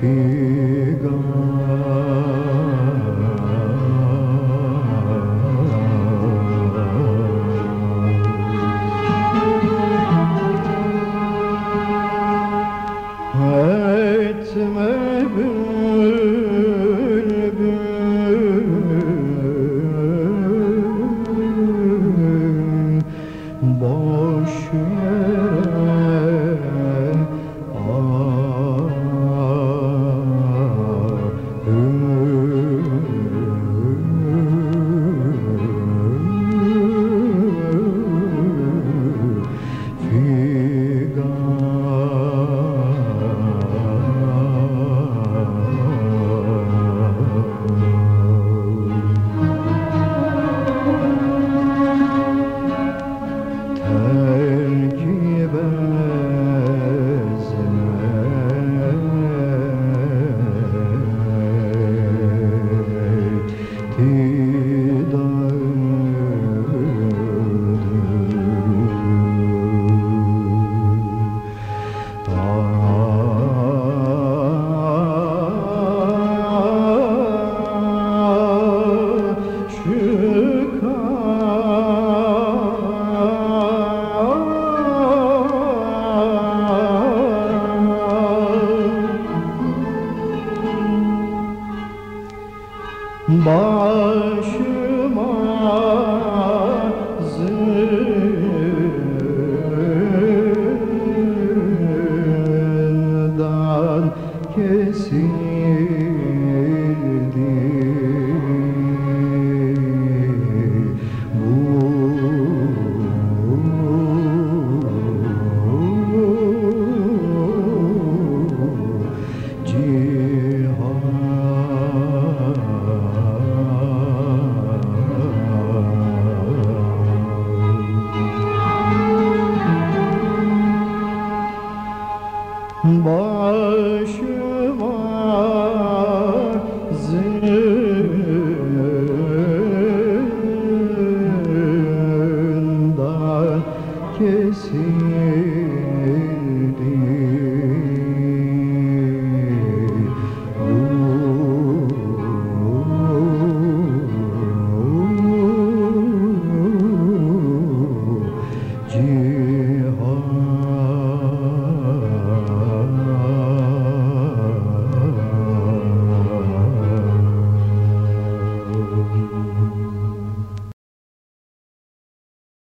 Figaro gönül. başıma başı zindan kesin.